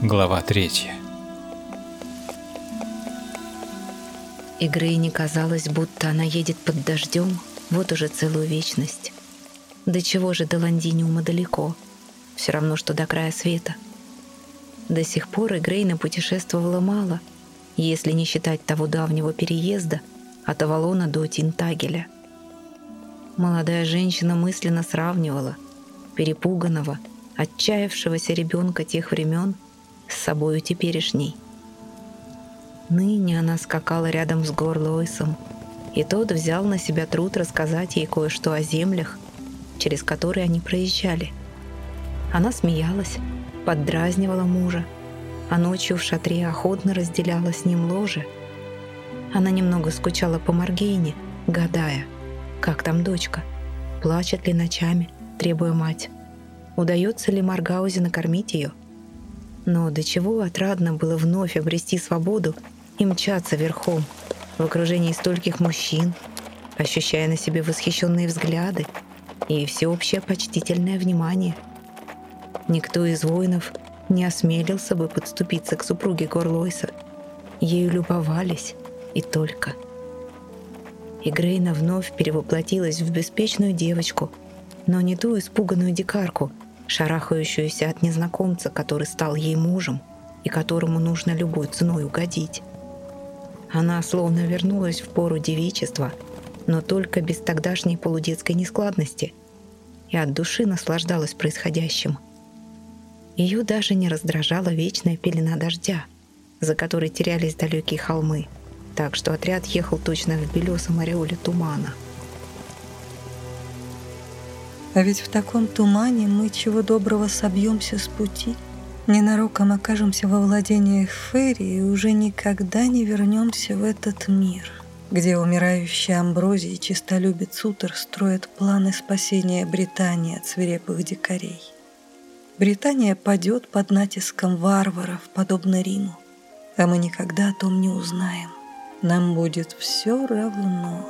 Глава третья. Игры не казалось, будто она едет под дождем вот уже целую вечность. До чего же до Лондиниума далеко? Все равно, что до края света. До сих пор Игрейна путешествовала мало, если не считать того давнего переезда от Авалона до Тинтагеля. Молодая женщина мысленно сравнивала перепуганного, отчаявшегося ребенка тех времен с собою теперешней. Ныне она скакала рядом с Горлойсом, и тот взял на себя труд рассказать ей кое-что о землях, через которые они проезжали. Она смеялась, поддразнивала мужа, а ночью в шатре охотно разделяла с ним ложе. Она немного скучала по Маргейне, гадая, как там дочка, плачет ли ночами, требуя мать. Удается ли Маргаузе накормить ее? Но до чего отрадно было вновь обрести свободу и мчаться верхом в окружении стольких мужчин, ощущая на себе восхищенные взгляды и всеобщее почтительное внимание. Никто из воинов не осмелился бы подступиться к супруге Горлойса. Ею любовались и только. И Грейна вновь перевоплотилась в беспечную девочку, но не ту испуганную дикарку, шарахающуюся от незнакомца, который стал ей мужем и которому нужно любой ценой угодить. Она словно вернулась в пору девичества, но только без тогдашней полудетской нескладности, и от души наслаждалась происходящим. Ее даже не раздражала вечная пелена дождя, за которой терялись далекие холмы, так что отряд ехал точно в белесом ореоле тумана. А ведь в таком тумане мы чего доброго собьемся с пути — ненароком окажемся во владениях Ферри и уже никогда не вернемся в этот мир, где умирающий Амброзий и чистолюбец Утер строят планы спасения Британии от свирепых дикарей. Британия падет под натиском варваров, подобно Риму, а мы никогда о том не узнаем. Нам будет все равно.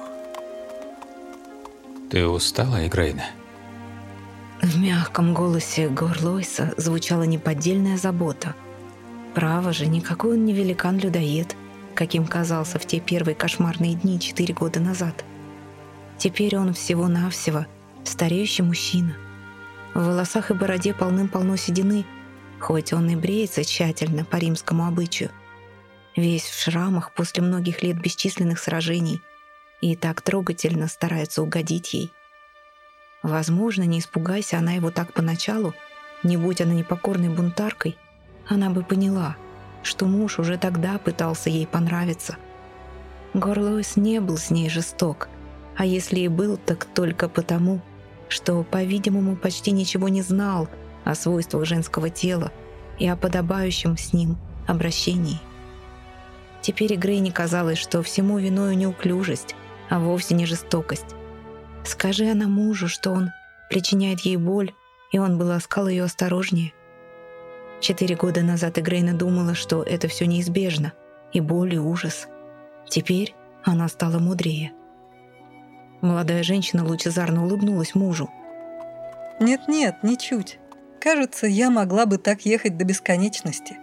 Ты устала, Игрейна? В мягком голосе Горлойса звучала неподдельная забота. Право же, никакой он не великан-людоед, каким казался в те первые кошмарные дни четыре года назад. Теперь он всего-навсего стареющий мужчина. В волосах и бороде полным-полно седины, хоть он и бреется тщательно по римскому обычаю. Весь в шрамах после многих лет бесчисленных сражений и так трогательно старается угодить ей. Возможно, не испугайся она его так поначалу, не будь она непокорной бунтаркой, она бы поняла, что муж уже тогда пытался ей понравиться. Горлоис не был с ней жесток, а если и был, так только потому, что, по-видимому, почти ничего не знал о свойствах женского тела и о подобающем с ним обращении. Теперь Грей не казалось, что всему виною неуклюжесть, а вовсе не жестокость. Скажи она мужу, что он причиняет ей боль, и он бы ласкал ее осторожнее. Четыре года назад Игрейна думала, что это все неизбежно, и боль, и ужас. Теперь она стала мудрее. Молодая женщина лучезарно улыбнулась мужу. «Нет-нет, ничуть. Кажется, я могла бы так ехать до бесконечности.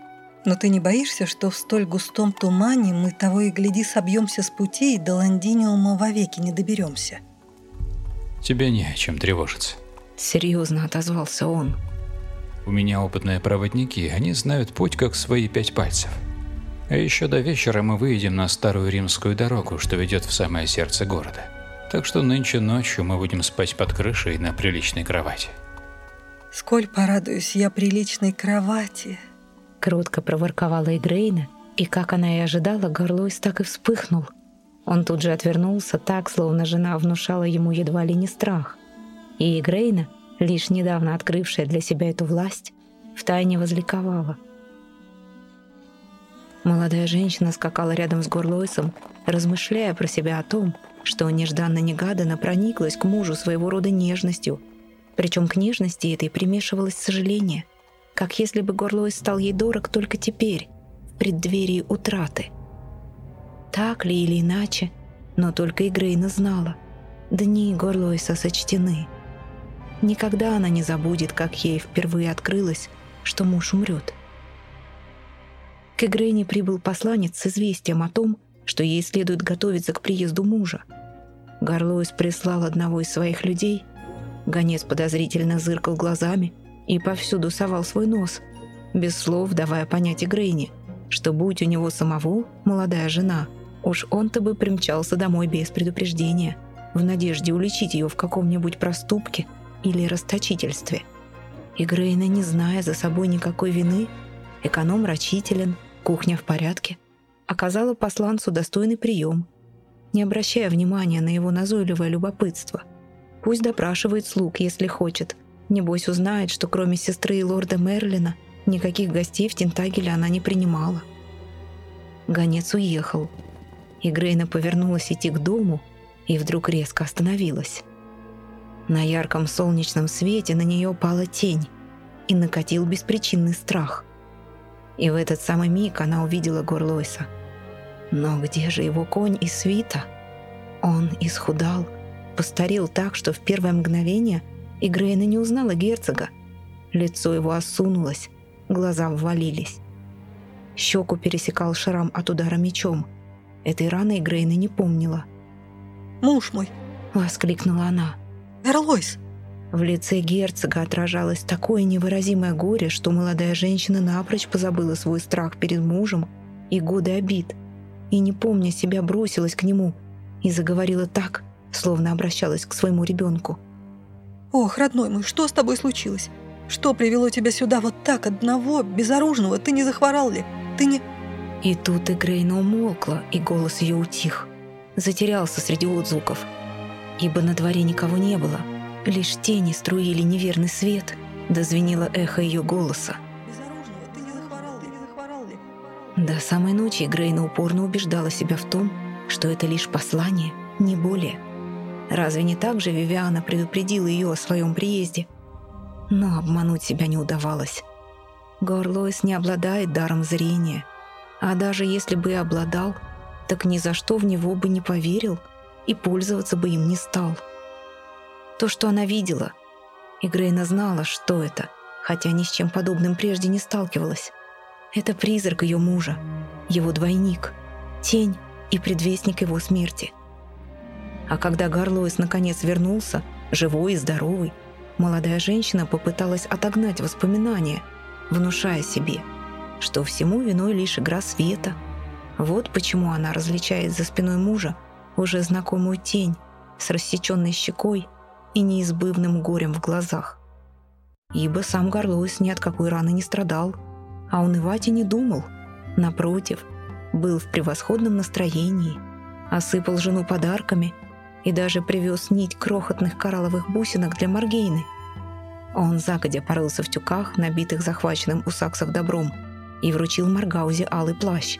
Но ты не боишься, что в столь густом тумане мы того и гляди собьемся с пути и до Лондиниума вовеки не доберемся?» Тебе не о чем тревожиться. Серьезно отозвался он. У меня опытные проводники, они знают путь как свои пять пальцев. А еще до вечера мы выйдем на старую римскую дорогу, что ведет в самое сердце города. Так что нынче ночью мы будем спать под крышей на приличной кровати. Сколь порадуюсь я приличной кровати. Кротко проворковала Игрейна, и, как она и ожидала, горлойс так и вспыхнул, он тут же отвернулся так, словно жена внушала ему едва ли не страх. И Грейна, лишь недавно открывшая для себя эту власть, втайне возликовала. Молодая женщина скакала рядом с Горлойсом, размышляя про себя о том, что нежданно-негаданно прониклась к мужу своего рода нежностью. Причем к нежности этой примешивалось сожаление, как если бы Горлойс стал ей дорог только теперь, в преддверии утраты. Так ли или иначе, но только Игрейна знала. Дни Горлойса сочтены. Никогда она не забудет, как ей впервые открылось, что муж умрет. К Игрейне прибыл посланец с известием о том, что ей следует готовиться к приезду мужа. Гарлоис прислал одного из своих людей. Гонец подозрительно зыркал глазами и повсюду совал свой нос, без слов давая понять Игрейне, что будь у него самого молодая жена, уж он-то бы примчался домой без предупреждения, в надежде уличить ее в каком-нибудь проступке или расточительстве. Игрейна, не зная за собой никакой вины, эконом рачителен, кухня в порядке, оказала посланцу достойный прием, не обращая внимания на его назойливое любопытство. Пусть допрашивает слуг, если хочет. Небось узнает, что кроме сестры и лорда Мерлина никаких гостей в Тентагеле она не принимала. Гонец уехал. И Грейна повернулась идти к дому и вдруг резко остановилась. На ярком солнечном свете на нее пала тень и накатил беспричинный страх. И в этот самый миг она увидела Горлойса — но где же его конь и свита? Он исхудал, постарел так, что в первое мгновение Игрейна не узнала герцога. Лицо его осунулось, глаза ввалились. Щеку пересекал шрам от удара мечом. Этой раны Игрейна не помнила. «Муж мой!» — воскликнула она. «Эрлойс!» В лице герцога отражалось такое невыразимое горе, что молодая женщина напрочь позабыла свой страх перед мужем и годы обид — и, не помня себя, бросилась к нему и заговорила так, словно обращалась к своему ребенку. «Ох, родной мой, что с тобой случилось? Что привело тебя сюда вот так, одного, безоружного? Ты не захворал ли? Ты не...» И тут Игрейна умолкла, и голос ее утих. Затерялся среди отзвуков. Ибо на дворе никого не было. Лишь тени струили неверный свет, дозвенело эхо ее голоса. До самой ночи Грейна упорно убеждала себя в том, что это лишь послание, не более. Разве не так же Вивиана предупредила ее о своем приезде? Но обмануть себя не удавалось. Горлоис не обладает даром зрения, а даже если бы и обладал, так ни за что в него бы не поверил и пользоваться бы им не стал. То, что она видела, и Грейна знала, что это, хотя ни с чем подобным прежде не сталкивалась. Это призрак ее мужа, его двойник, тень и предвестник его смерти. А когда Гарлоис наконец вернулся, живой и здоровый, молодая женщина попыталась отогнать воспоминания, внушая себе, что всему виной лишь игра света. Вот почему она различает за спиной мужа уже знакомую тень с рассеченной щекой и неизбывным горем в глазах. Ибо сам Гарлоис ни от какой раны не страдал – а унывать и не думал. Напротив, был в превосходном настроении, осыпал жену подарками и даже привез нить крохотных коралловых бусинок для Маргейны. Он загодя порылся в тюках, набитых захваченным у саксов добром, и вручил Маргаузе алый плащ.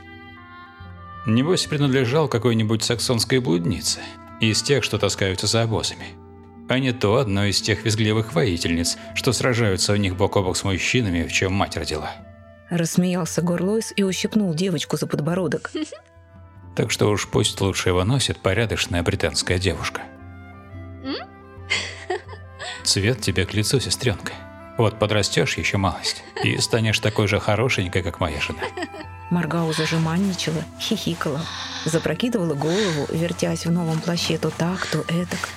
Небось, принадлежал какой-нибудь саксонской блуднице, из тех, что таскаются за обозами. А не то одной из тех визгливых воительниц, что сражаются у них бок о бок с мужчинами, в чем мать родила. Рассмеялся Горлойс и ущипнул девочку за подбородок. Так что уж пусть лучше его носит порядочная британская девушка. Цвет тебе к лицу, сестренка. Вот подрастешь еще малость, и станешь такой же хорошенькой, как моя жена. Маргау зажиманничала, хихикала, запрокидывала голову, вертясь в новом плаще то так, то этак.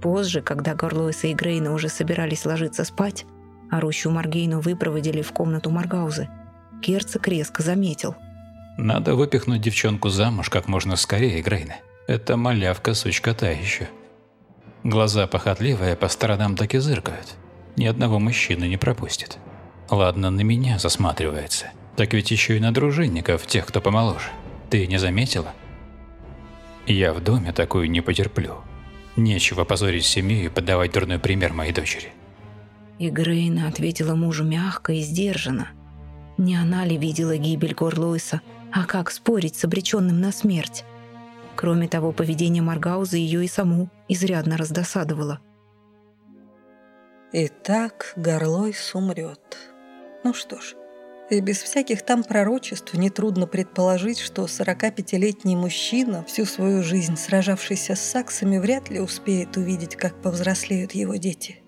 Позже, когда Горлоиса и Грейна уже собирались ложиться спать, а Рущу Маргейну выпроводили в комнату Маргаузы, герцог резко заметил. «Надо выпихнуть девчонку замуж как можно скорее, Грейна. Это малявка, сучка та еще. Глаза похотливые по сторонам так и зыркают. Ни одного мужчины не пропустит. Ладно, на меня засматривается. Так ведь еще и на дружинников, тех, кто помоложе. Ты не заметила? Я в доме такую не потерплю. Нечего позорить семью и подавать дурной пример моей дочери. И Грейна ответила мужу мягко и сдержанно. Не она ли видела гибель Горлойса, а как спорить с обреченным на смерть? Кроме того, поведение Маргауза ее и саму изрядно раздосадовало. Итак, Горлойс умрет. Ну что ж, и без всяких там пророчеств нетрудно предположить, что 45-летний мужчина, всю свою жизнь сражавшийся с саксами, вряд ли успеет увидеть, как повзрослеют его дети.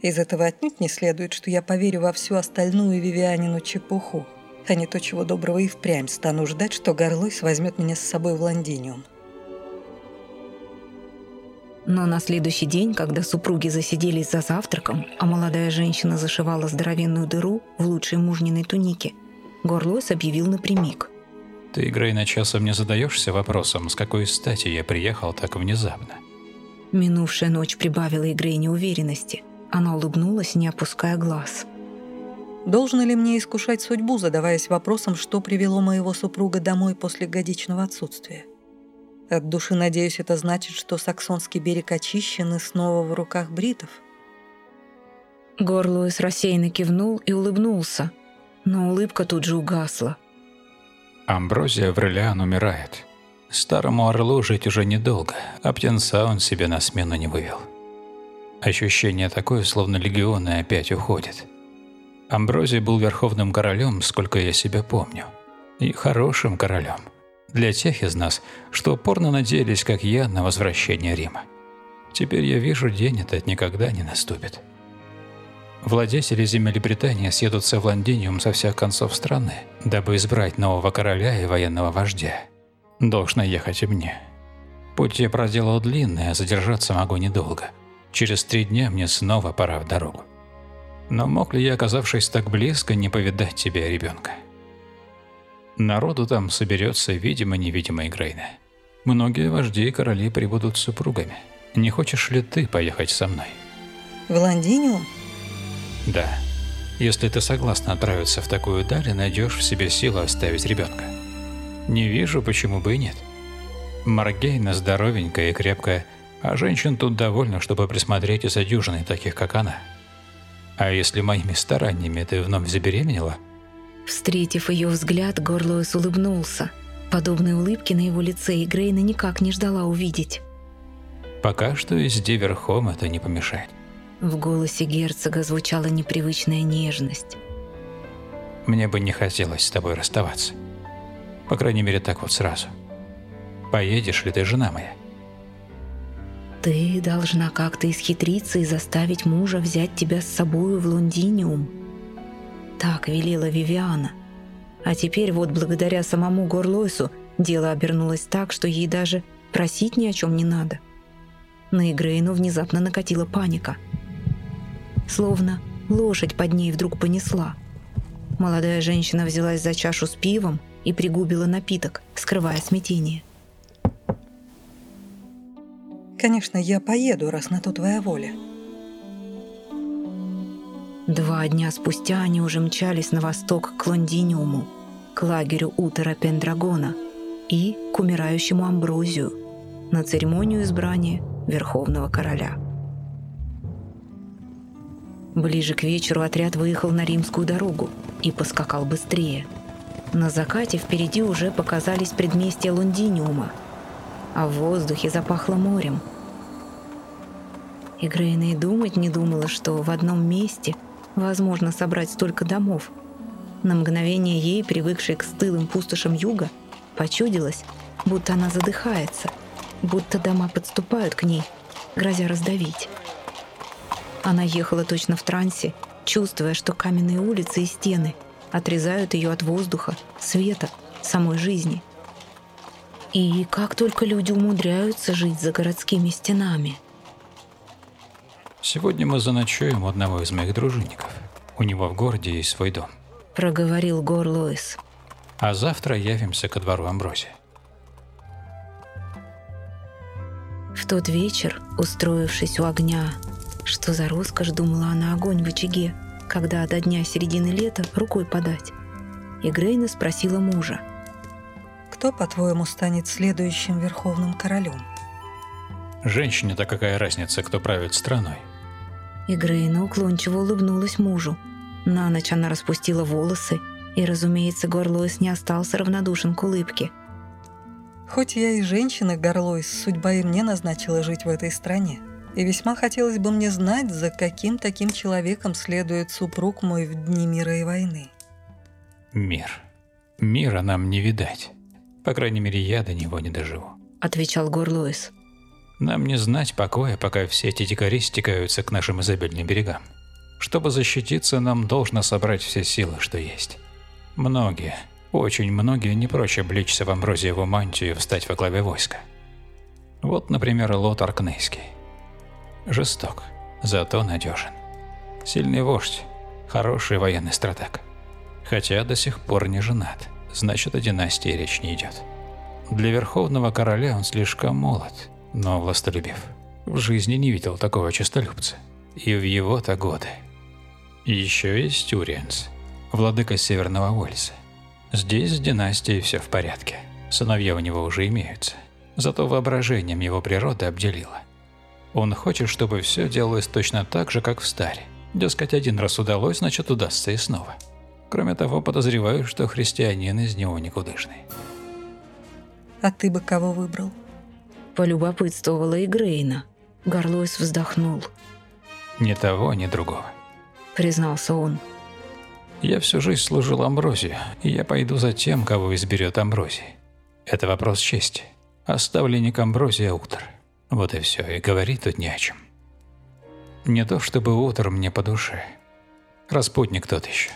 Из этого отнюдь не следует, что я поверю во всю остальную Вивианину чепуху, а не то, чего доброго и впрямь стану ждать, что Горлойс возьмет меня с собой в Лондиниум. Но на следующий день, когда супруги засиделись за завтраком, а молодая женщина зашивала здоровенную дыру в лучшей мужниной тунике, Горлойс объявил напрямик. «Ты, Грейна, часом не задаешься вопросом, с какой стати я приехал так внезапно?» Минувшая ночь прибавила Игре неуверенности. Она улыбнулась, не опуская глаз. Должно ли мне искушать судьбу, задаваясь вопросом, что привело моего супруга домой после годичного отсутствия? От души надеюсь, это значит, что саксонский берег очищен и снова в руках бритов. Горлуэс рассеянно кивнул и улыбнулся, но улыбка тут же угасла. Амброзия Врелиан умирает. Старому орлу жить уже недолго, а птенца он себе на смену не вывел. Ощущение такое, словно легионы опять уходят. Амброзий был верховным королем, сколько я себя помню. И хорошим королем – для тех из нас, что упорно надеялись, как я, на возвращение Рима. Теперь я вижу, день этот никогда не наступит. Владетели земель Британии съедутся в Лондиниум со всех концов страны, дабы избрать нового короля и военного вождя. Должно ехать и мне. Путь я проделал длинный, а задержаться могу недолго. Через три дня мне снова пора в дорогу. Но мог ли я, оказавшись так близко, не повидать тебя, ребенка? Народу там соберется видимо-невидимо Грейна. Многие вожди и короли прибудут с супругами. Не хочешь ли ты поехать со мной? В Лондиниум? Да. Если ты согласна отправиться в такую даль найдешь в себе силу оставить ребенка. Не вижу, почему бы и нет. Маргейна здоровенькая и крепкая, а женщин тут довольно, чтобы присмотреть и за дюжиной таких, как она. А если моими стараниями ты вновь забеременела – Встретив ее взгляд, Горлоис улыбнулся. Подобной улыбки на его лице и Грейна никак не ждала увидеть. «Пока что езди верхом это не помешает». В голосе герцога звучала непривычная нежность. «Мне бы не хотелось с тобой расставаться. По крайней мере, так вот сразу. Поедешь ли ты, жена моя?» «Ты должна как-то исхитриться и заставить мужа взять тебя с собою в Лондиниум», так велела Вивиана. А теперь вот благодаря самому Горлойсу дело обернулось так, что ей даже просить ни о чем не надо. На Игрейну внезапно накатила паника. Словно лошадь под ней вдруг понесла. Молодая женщина взялась за чашу с пивом и пригубила напиток, скрывая смятение. «Конечно, я поеду, раз на то твоя воля», Два дня спустя они уже мчались на восток к Лондиниуму, к лагерю Утера Пендрагона и к умирающему Амброзию на церемонию избрания Верховного Короля. Ближе к вечеру отряд выехал на римскую дорогу и поскакал быстрее. На закате впереди уже показались предместья Лондиниума, а в воздухе запахло морем. И Грейна и думать не думала, что в одном месте – возможно собрать столько домов. На мгновение ей, привыкшей к стылым пустошам юга, почудилось, будто она задыхается, будто дома подступают к ней, грозя раздавить. Она ехала точно в трансе, чувствуя, что каменные улицы и стены отрезают ее от воздуха, света, самой жизни. И как только люди умудряются жить за городскими стенами – Сегодня мы заночуем у одного из моих дружинников. У него в городе есть свой дом. Проговорил Гор Луис. А завтра явимся ко двору Амброзия. В тот вечер, устроившись у огня, что за роскошь думала она огонь в очаге, когда до дня середины лета рукой подать. И Грейна спросила мужа. «Кто, по-твоему, станет следующим верховным королем?» Женщине-то какая разница, кто правит страной? И Грейна уклончиво улыбнулась мужу. На ночь она распустила волосы, и, разумеется, Горлойс не остался равнодушен к улыбке. Хоть я и женщина, Горлойс, судьба и мне назначила жить в этой стране. И весьма хотелось бы мне знать, за каким таким человеком следует супруг мой в дни мира и войны. Мир. Мира нам не видать. По крайней мере, я до него не доживу. Отвечал Горлойс. Нам не знать покоя, пока все эти дикари стекаются к нашим изобильным берегам. Чтобы защититься, нам должно собрать все силы, что есть. Многие, очень многие не прочь обличься в амброзиеву мантию и встать во главе войска. Вот, например, Лотар Кнейский. Жесток, зато надежен. Сильный вождь, хороший военный стратег. Хотя до сих пор не женат, значит о династии речь не идет. Для верховного короля он слишком молод, но властолюбив. В жизни не видел такого честолюбца. И в его-то годы. Еще есть Тюриенс, владыка Северного Уэльса. Здесь с династией все в порядке. Сыновья у него уже имеются. Зато воображением его природа обделила. Он хочет, чтобы все делалось точно так же, как в старе. Дескать, один раз удалось, значит удастся и снова. Кроме того, подозреваю, что христианин из него никудышный. А ты бы кого выбрал? Полюбопытствовала и Грейна. Горлойс вздохнул. Ни того, ни другого. Признался он. Я всю жизнь служил Амброзию, и я пойду за тем, кого изберет Амброзий. Это вопрос чести. Оставленник Амброзия Утр. Вот и все, и говорить тут не о чем. Не то чтобы Утр мне по душе. Распутник тот еще.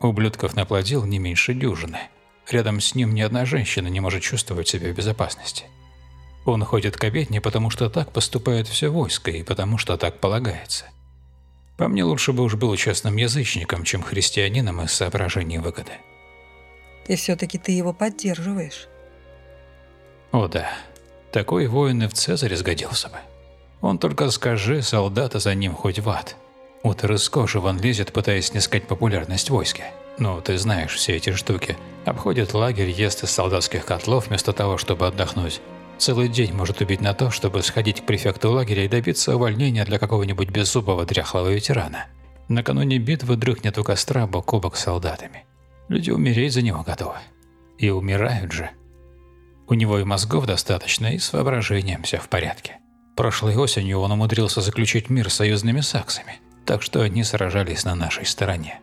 Ублюдков наплодил не меньше дюжины. Рядом с ним ни одна женщина не может чувствовать себя в безопасности. Он ходит к обедне, потому что так поступает все войско и потому что так полагается. По мне лучше бы уж был честным язычником, чем христианином из соображений выгоды. И все-таки ты его поддерживаешь. О да, такой воин и в Цезаре сгодился бы. Он только скажи, солдата за ним хоть в ад. Утер из кожи вон лезет, пытаясь снискать популярность войске. Ну, ты знаешь все эти штуки. Обходит лагерь, ест из солдатских котлов вместо того, чтобы отдохнуть. Целый день может убить на то, чтобы сходить к префекту лагеря и добиться увольнения для какого-нибудь беззубого дряхлого ветерана. Накануне битвы дрыхнет у костра бок о бок с солдатами. Люди умереть за него готовы. И умирают же. У него и мозгов достаточно, и с воображением все в порядке. Прошлой осенью он умудрился заключить мир с союзными саксами, так что они сражались на нашей стороне.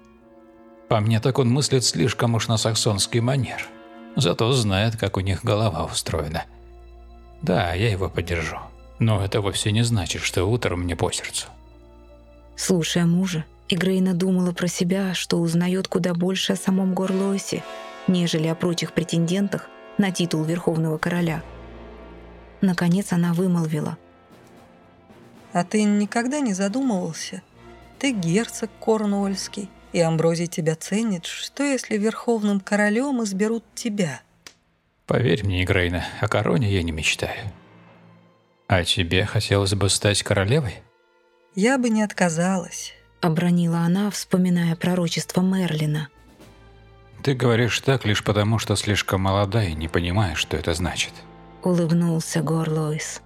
По мне, так он мыслит слишком уж на саксонский манер. Зато знает, как у них голова устроена – да, я его поддержу. Но это вовсе не значит, что утром мне по сердцу. Слушая мужа, Игрейна думала про себя, что узнает куда больше о самом Горлосе, нежели о прочих претендентах на титул Верховного Короля. Наконец она вымолвила. «А ты никогда не задумывался? Ты герцог Корнуольский, и Амброзий тебя ценит. Что, если Верховным Королем изберут тебя?» Поверь мне, Игрейна, о короне я не мечтаю. А тебе хотелось бы стать королевой? Я бы не отказалась. Обронила она, вспоминая пророчество Мерлина. Ты говоришь так лишь потому, что слишком молода и не понимаешь, что это значит. Улыбнулся Горлойс.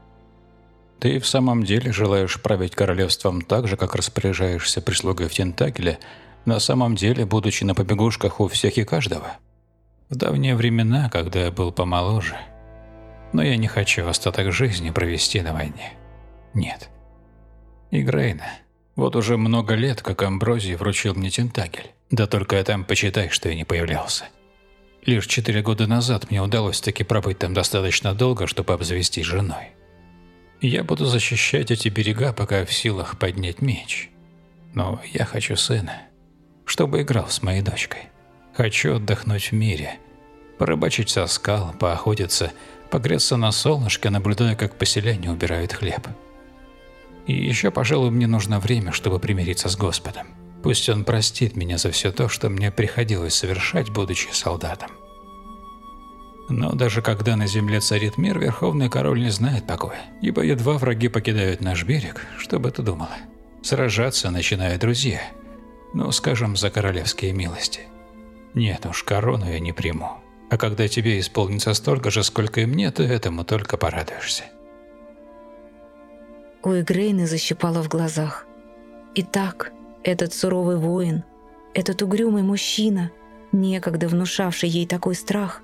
Ты в самом деле желаешь править королевством так же, как распоряжаешься прислугой в Тентакеле, на самом деле, будучи на побегушках у всех и каждого? Давние времена, когда я был помоложе. Но я не хочу остаток жизни провести на войне. Нет. И Грейна. Вот уже много лет, как Амброзий вручил мне Тентагель. Да только я там почитай, что я не появлялся. Лишь четыре года назад мне удалось таки пробыть там достаточно долго, чтобы обзавестись женой. Я буду защищать эти берега, пока в силах поднять меч. Но я хочу сына, чтобы играл с моей дочкой. Хочу отдохнуть в мире, порыбачить со скал, поохотиться, погреться на солнышке, наблюдая, как поселение убирают хлеб. И еще, пожалуй, мне нужно время, чтобы примириться с Господом. Пусть Он простит меня за все то, что мне приходилось совершать, будучи солдатом. Но даже когда на земле царит мир, Верховный Король не знает покоя, ибо едва враги покидают наш берег, что бы ты думала? Сражаться начинают друзья, ну, скажем, за королевские милости – нет уж, корону я не приму. А когда тебе исполнится столько же, сколько и мне, ты этому только порадуешься. У Игрейны защипало в глазах. Итак, этот суровый воин, этот угрюмый мужчина, некогда внушавший ей такой страх,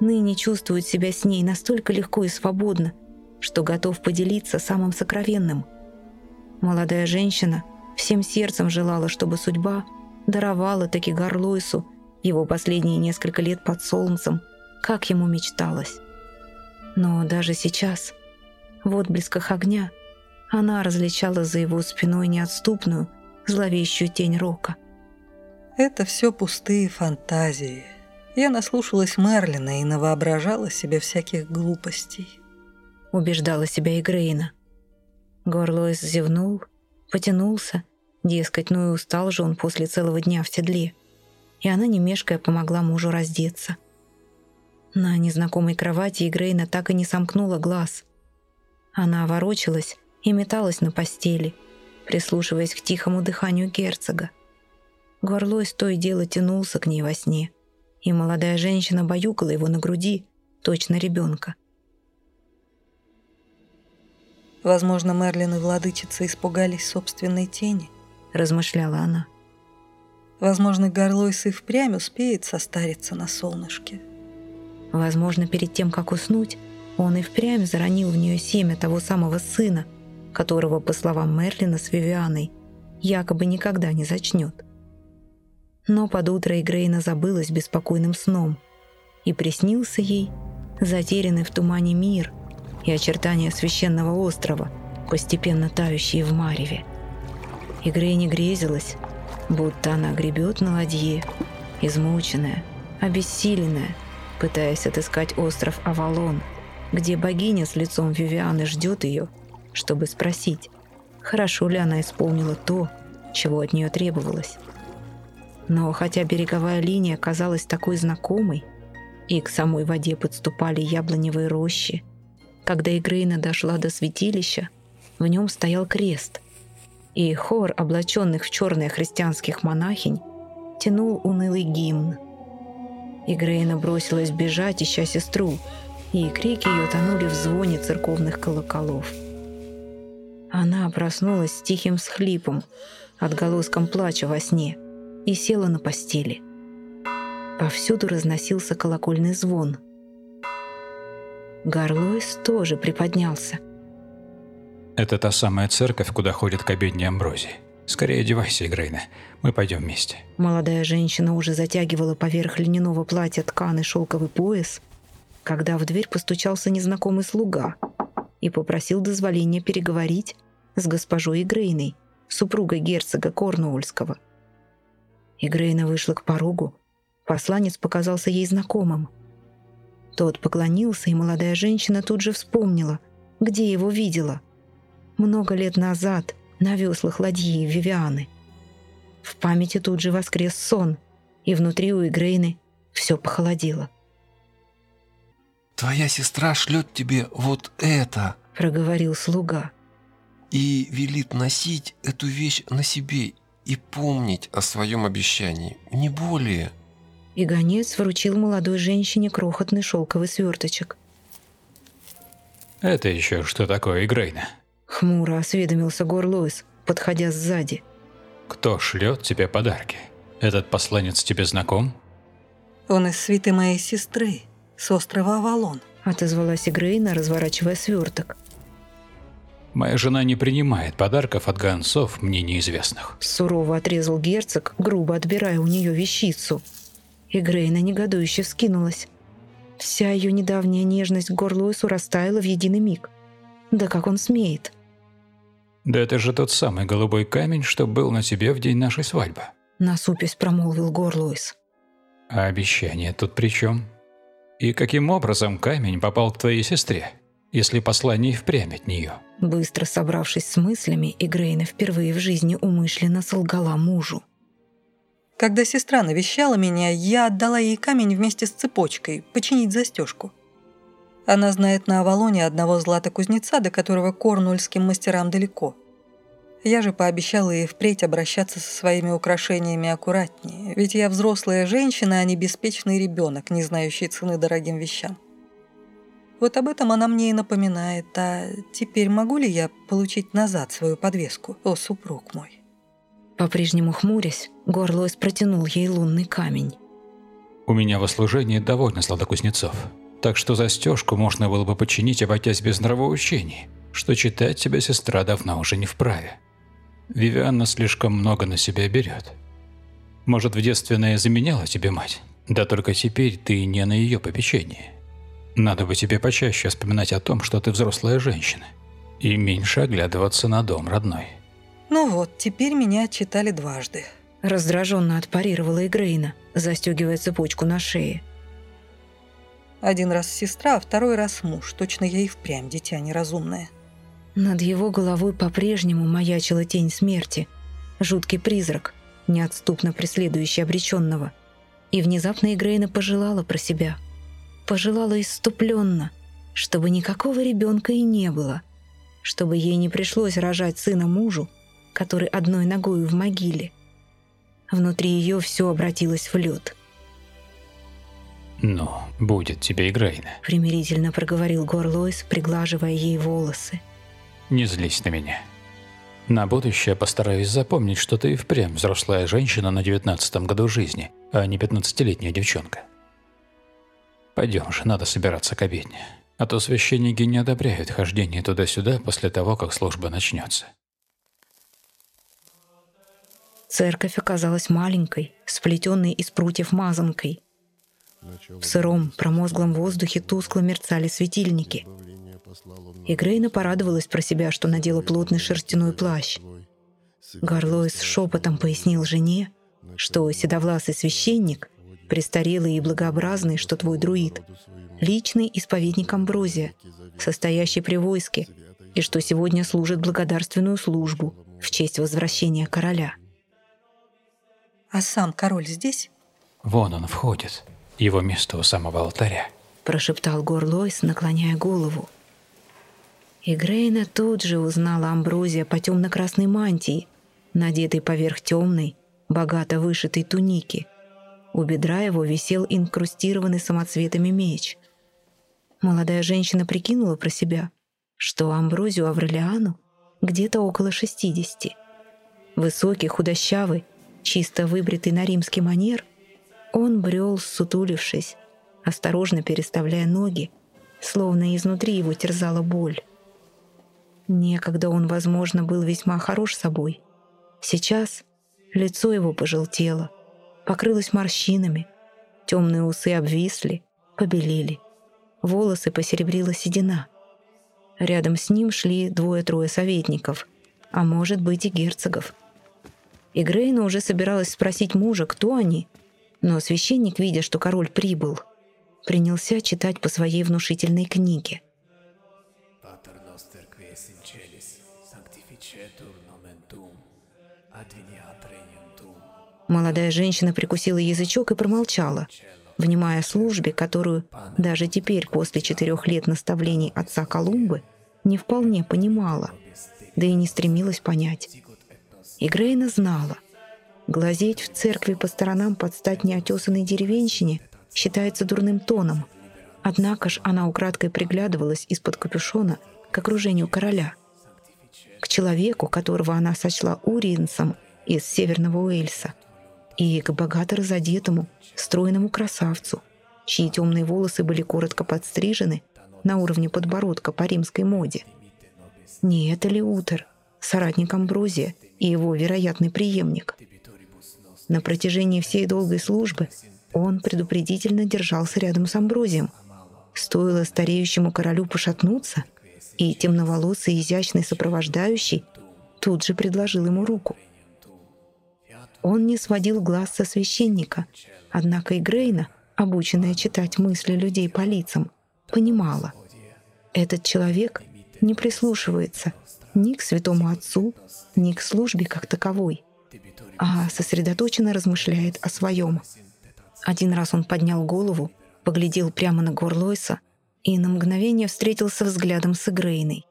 ныне чувствует себя с ней настолько легко и свободно, что готов поделиться самым сокровенным. Молодая женщина всем сердцем желала, чтобы судьба даровала таки Горлойсу его последние несколько лет под солнцем, как ему мечталось. Но даже сейчас, В отблесках огня она различала за его спиной неотступную, зловещую тень рока. Это все пустые фантазии. Я наслушалась Мерлина и навоображала себе всяких глупостей. Убеждала себя и Грейна. Горлоис зевнул, потянулся, дескать, ну и устал же он после целого дня в седле. И она, не мешкая, помогла мужу раздеться. На незнакомой кровати Игрейна так и не сомкнула глаз. Она ворочалась и металась на постели, прислушиваясь к тихому дыханию герцога. Горлойс то и дело тянулся к ней во сне, и молодая женщина баюкала его на груди, точно ребенка. Возможно, Мерлин и владычица испугались собственной тени, размышляла она. Возможно, Горлойс и впрямь успеет состариться на солнышке. Возможно, перед тем, как уснуть, он и впрямь заронил в нее семя того самого сына, которого, по словам Мерлина с Вивианой, якобы никогда не зачнет. Но под утро Игрейна забылась беспокойным сном, и приснился ей затерянный в тумане мир и очертания священного острова, постепенно тающие в мареве. Игрейне грезилась, будто она гребет на ладье, измученная, обессиленная, пытаясь отыскать остров Авалон, где богиня с лицом Вивианы ждет ее, чтобы спросить, хорошо ли она исполнила то, чего от нее требовалось. Но хотя береговая линия казалась такой знакомой, и к самой воде подступали яблоневые рощи, когда Игрейна дошла до святилища, в нем стоял крест, и хор облаченных в черные христианских монахинь тянул унылый гимн — и Грейна бросилась бежать, ища сестру, и крики ее тонули в звоне церковных колоколов. Она проснулась с тихим схлипом, отголоском плача во сне, и села на постели. Повсюду разносился колокольный звон. Гарлойс тоже приподнялся. «Это та самая церковь, куда ходят к обедне Амброзии. Скорее одевайся, Грейна. Мы пойдем вместе». Молодая женщина уже затягивала поверх льняного платья тканый шелковый пояс, когда в дверь постучался незнакомый слуга и попросил дозволения переговорить с госпожой Игрейной, супругой герцога Корнуольского. Игрейна вышла к порогу. Посланец показался ей знакомым. Тот поклонился, и молодая женщина тут же вспомнила, где его видела. Много лет назад на веслах ладьи Вивианы. В памяти тут же воскрес сон, и внутри у Игрейны все похолодело. «Твоя сестра шлет тебе вот это», — проговорил слуга. «И велит носить эту вещь на себе и помнить о своем обещании, не более». И гонец вручил молодой женщине крохотный шелковый сверточек. «Это еще что такое, Игрейна?» Хмуро осведомился Горлоис, подходя сзади. «Кто шлет тебе подарки? Этот посланец тебе знаком?» «Он из свиты моей сестры, с острова Авалон», отозвалась Игрейна, разворачивая сверток. «Моя жена не принимает подарков от гонцов, мне неизвестных». Сурово отрезал герцог, грубо отбирая у нее вещицу. Игрейна негодующе вскинулась. Вся ее недавняя нежность к Горлоису растаяла в единый миг. Да как он смеет? «Да это же тот самый голубой камень, что был на тебе в день нашей свадьбы», насупясь промолвил Горлуис. «А обещание тут при чем? И каким образом камень попал к твоей сестре, если послание впрямь от нее?» Быстро собравшись с мыслями, Игрейна впервые в жизни умышленно солгала мужу. Когда сестра навещала меня, я отдала ей камень вместе с цепочкой, починить застежку. Она знает на Авалоне одного златокузнеца, до которого корнульским мастерам далеко. Я же пообещала ей впредь обращаться со своими украшениями аккуратнее, ведь я взрослая женщина, а не беспечный ребенок, не знающий цены дорогим вещам. Вот об этом она мне и напоминает. А теперь могу ли я получить назад свою подвеску, о супруг мой? По-прежнему хмурясь, Горлойс протянул ей лунный камень. «У меня во служении довольно златокузнецов так что застежку можно было бы починить, обойдясь без нравоучений, что читать тебя сестра давно уже не вправе. Вивианна слишком много на себя берет. Может, в детстве она и заменяла тебе мать, да только теперь ты не на ее попечении. Надо бы тебе почаще вспоминать о том, что ты взрослая женщина, И меньше оглядываться на дом родной. Ну вот, теперь меня отчитали дважды. Раздраженно отпарировала Игрейна, застегивая цепочку на шее. Один раз сестра, а второй раз муж. Точно я и впрямь дитя неразумное. Над его головой по-прежнему маячила тень смерти. Жуткий призрак, неотступно преследующий обреченного. И внезапно Игрейна пожелала про себя. Пожелала иступленно, чтобы никакого ребенка и не было. Чтобы ей не пришлось рожать сына мужу, который одной ногой в могиле. Внутри ее все обратилось в лед. «Ну, будет тебе Игрейна», — примирительно проговорил Горлойс, приглаживая ей волосы. «Не злись на меня. На будущее постараюсь запомнить, что ты и впрямь взрослая женщина на девятнадцатом году жизни, а не пятнадцатилетняя девчонка. Пойдем же, надо собираться к обедне. А то священники не одобряют хождение туда-сюда после того, как служба начнется. Церковь оказалась маленькой, сплетенной из прутьев мазанкой. В сыром, промозглом воздухе тускло мерцали светильники — и Грейна порадовалась про себя, что надела плотный шерстяной плащ. Гарлойс шепотом пояснил жене, что седовласый священник, престарелый и благообразный, что твой друид, личный исповедник Амброзия, состоящий при войске, и что сегодня служит благодарственную службу в честь возвращения короля. «А сам король здесь?» «Вон он входит. Его место у самого алтаря», — прошептал Горлойс, наклоняя голову. И Грейна тут же узнала Амброзия по темно-красной мантии, надетой поверх темной, богато вышитой туники. У бедра его висел инкрустированный самоцветами меч. Молодая женщина прикинула про себя, что Амброзию Аврелиану где-то около шестидесяти. Высокий, худощавый, чисто выбритый на римский манер, он брел, сутулившись, осторожно переставляя ноги, словно изнутри его терзала боль. Некогда он, возможно, был весьма хорош собой. Сейчас лицо его пожелтело, покрылось морщинами, темные усы обвисли, побелели, волосы посеребрила седина. Рядом с ним шли двое-трое советников, а может быть и герцогов. И Грейна уже собиралась спросить мужа, кто они, но священник, видя, что король прибыл, принялся читать по своей внушительной книге — Молодая женщина прикусила язычок и промолчала, внимая службе, которую даже теперь, после четырех лет наставлений отца Колумбы, не вполне понимала, да и не стремилась понять. И Грейна знала, глазеть в церкви по сторонам под стать неотесанной деревенщине считается дурным тоном, однако ж она украдкой приглядывалась из-под капюшона к окружению короля, к человеку, которого она сочла уриенцем из Северного Уэльса — и к богато разодетому, стройному красавцу, чьи темные волосы были коротко подстрижены на уровне подбородка по римской моде. Не это ли Утер, соратник Амброзия и его вероятный преемник? На протяжении всей долгой службы он предупредительно держался рядом с Амброзием. Стоило стареющему королю пошатнуться, и темноволосый изящный сопровождающий тут же предложил ему руку — он не сводил глаз со священника, однако и Грейна, обученная читать мысли людей по лицам, понимала. Этот человек не прислушивается ни к святому отцу, ни к службе как таковой, а сосредоточенно размышляет о своем. Один раз он поднял голову, поглядел прямо на Горлойса и на мгновение встретился взглядом с Игрейной.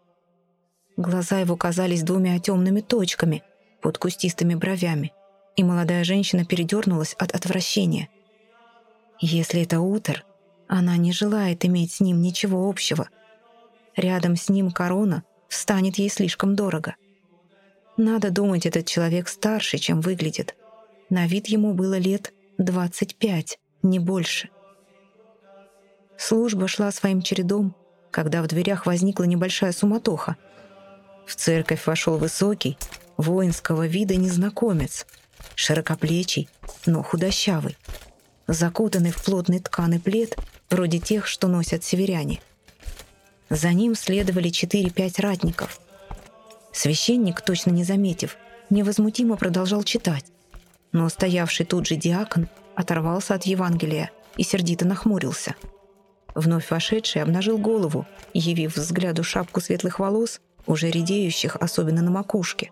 Глаза его казались двумя темными точками под кустистыми бровями и молодая женщина передернулась от отвращения. Если это Утер, она не желает иметь с ним ничего общего. Рядом с ним корона станет ей слишком дорого. Надо думать, этот человек старше, чем выглядит. На вид ему было лет 25, не больше. Служба шла своим чередом, когда в дверях возникла небольшая суматоха. В церковь вошел высокий, воинского вида незнакомец — широкоплечий, но худощавый, закутанный в плотный тканый плед, вроде тех, что носят северяне. За ним следовали четыре-пять ратников. Священник, точно не заметив, невозмутимо продолжал читать, но стоявший тут же диакон оторвался от Евангелия и сердито нахмурился. Вновь вошедший обнажил голову, явив взгляду шапку светлых волос, уже редеющих, особенно на макушке.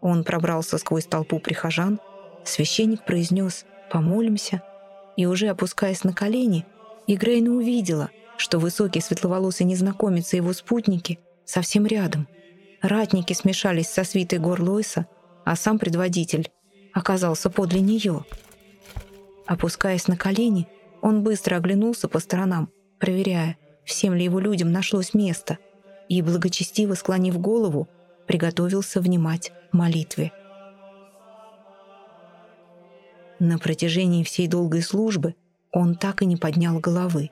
Он пробрался сквозь толпу прихожан, священник произнес «помолимся», и уже опускаясь на колени, Игрейна увидела, что высокий светловолосый незнакомец и его спутники совсем рядом. Ратники смешались со свитой гор Лойса, а сам предводитель оказался подле нее. Опускаясь на колени, он быстро оглянулся по сторонам, проверяя, всем ли его людям нашлось место, и, благочестиво склонив голову, приготовился внимать молитве. На протяжении всей долгой службы он так и не поднял головы.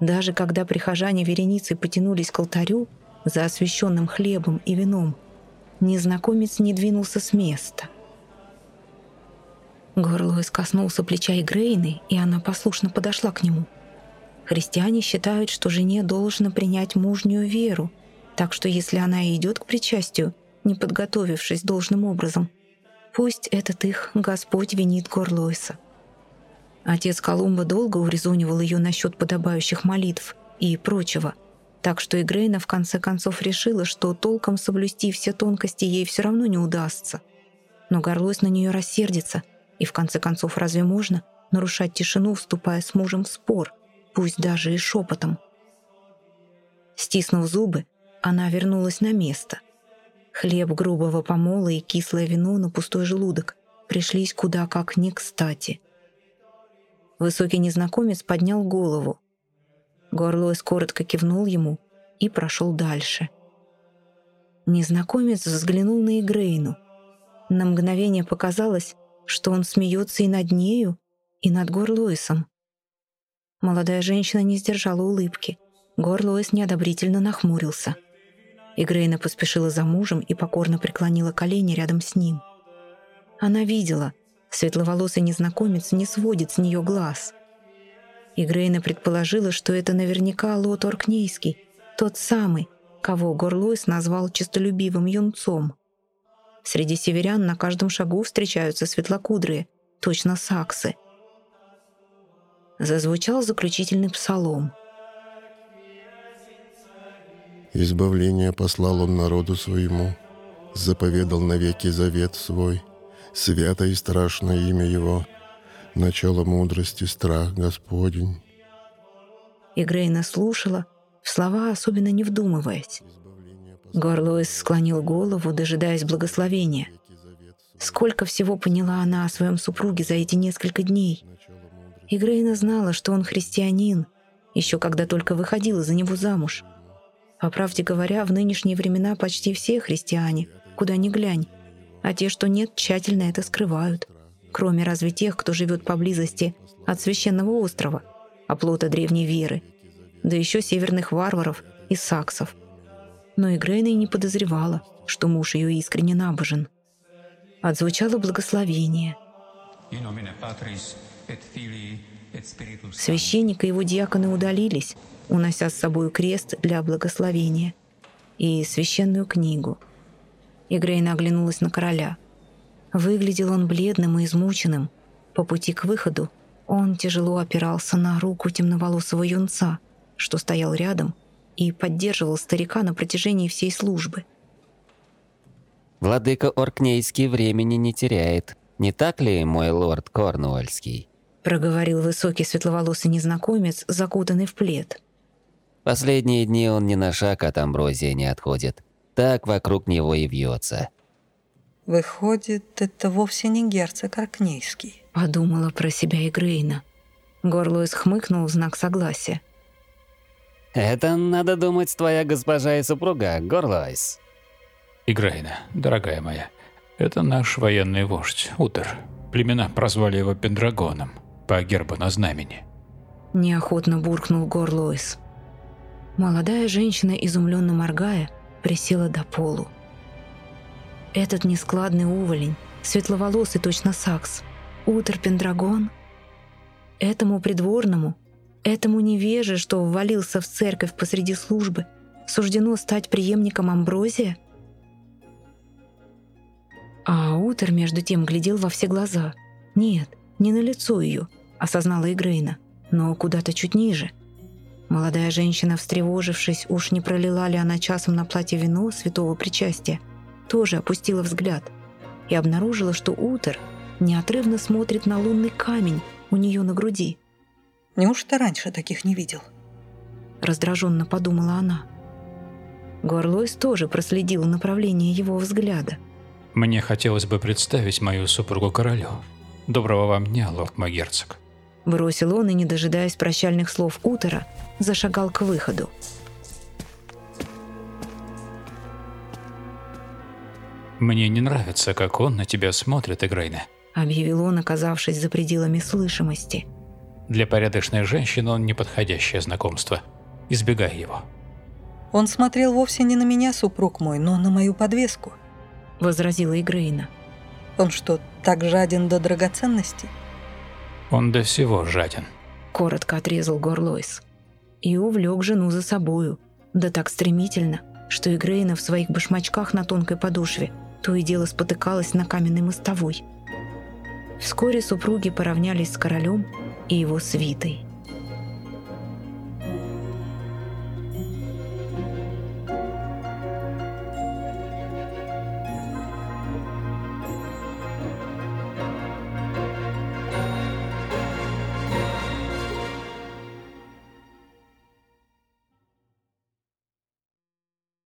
Даже когда прихожане вереницы потянулись к алтарю за освященным хлебом и вином, незнакомец не двинулся с места. Горлоис коснулся плеча Игрейны, и она послушно подошла к нему. Христиане считают, что жене должно принять мужнюю веру, так что если она и идет к причастию, не подготовившись должным образом, пусть этот их Господь винит Горлойса. Отец Колумба долго урезонивал ее насчет подобающих молитв и прочего, так что Игрейна в конце концов решила, что толком соблюсти все тонкости ей все равно не удастся. Но Горлойс на нее рассердится, и в конце концов разве можно нарушать тишину, вступая с мужем в спор, пусть даже и шепотом? Стиснув зубы, она вернулась на место. Хлеб грубого помола и кислое вино на пустой желудок пришлись куда как не кстати. Высокий незнакомец поднял голову. Горлойс коротко кивнул ему и прошел дальше. Незнакомец взглянул на Игрейну. На мгновение показалось, что он смеется и над нею, и над Горлойсом. Молодая женщина не сдержала улыбки. Горлойс неодобрительно нахмурился. Игрейна поспешила за мужем и покорно преклонила колени рядом с ним. Она видела, Светловолосый незнакомец не сводит с нее глаз. И Грейна предположила, что это наверняка Лот Оркнейский, тот самый, кого Горлойс назвал честолюбивым юнцом. Среди северян на каждом шагу встречаются светлокудрые, точно саксы. Зазвучал заключительный псалом. «Избавление послал он народу своему, заповедал навеки завет свой» свято и страшно имя Его, начало мудрости, страх Господень. И Грейна слушала, в слова особенно не вдумываясь. Горлоис склонил голову, дожидаясь благословения. Сколько всего поняла она о своем супруге за эти несколько дней. И Грейна знала, что он христианин, еще когда только выходила за него замуж. По правде говоря, в нынешние времена почти все христиане, куда ни глянь, а те, что нет, тщательно это скрывают. Кроме разве тех, кто живет поблизости от священного острова, оплота древней веры, да еще северных варваров и саксов. Но и Грейна и не подозревала, что муж ее искренне набожен. Отзвучало благословение. Священник и его диаконы удалились, унося с собой крест для благословения и священную книгу — и Грейна оглянулась на короля. Выглядел он бледным и измученным. По пути к выходу он тяжело опирался на руку темноволосого юнца, что стоял рядом и поддерживал старика на протяжении всей службы. «Владыка Оркнейский времени не теряет. Не так ли, мой лорд Корнуольский?» проговорил высокий светловолосый незнакомец, закутанный в плед. «Последние дни он ни на шаг от Амброзии не отходит так вокруг него и вьется. Выходит, это вовсе не герцог Аркнейский. Подумала про себя и Грейна. Горлоис хмыкнул в знак согласия. Это, надо думать, твоя госпожа и супруга, Горлойс. Игрейна, дорогая моя, это наш военный вождь, Утер. Племена прозвали его Пендрагоном, по гербу на знамени. Неохотно буркнул Горлоис. Молодая женщина, изумленно моргая, присела до полу. Этот нескладный уволень, светловолосый точно сакс, Утер Пендрагон, этому придворному Этому невеже, что ввалился в церковь посреди службы, суждено стать преемником Амброзия? А Утер, между тем, глядел во все глаза. Нет, не на лицо ее, осознала Игрейна, но куда-то чуть ниже. Молодая женщина, встревожившись, уж не пролила ли она часом на платье вино святого причастия, тоже опустила взгляд и обнаружила, что Утер неотрывно смотрит на лунный камень у нее на груди. Неужто раньше таких не видел? Раздраженно подумала она. Горлойс тоже проследил направление его взгляда. Мне хотелось бы представить мою супругу королю. Доброго вам дня, лорд мой герцог. Бросил он и, не дожидаясь прощальных слов Утера, зашагал к выходу. Мне не нравится, как он на тебя смотрит, Игрейна. Объявил он, оказавшись за пределами слышимости. Для порядочной женщины он неподходящее знакомство. Избегай его. Он смотрел вовсе не на меня, супруг мой, но на мою подвеску. Возразила Игрейна. Он что, так жаден до драгоценностей? Он до всего жаден. Коротко отрезал Горлойс. И увлек жену за собою. Да так стремительно, что Игрейна в своих башмачках на тонкой подошве то и дело спотыкалась на каменной мостовой. Вскоре супруги поравнялись с королем и его свитой.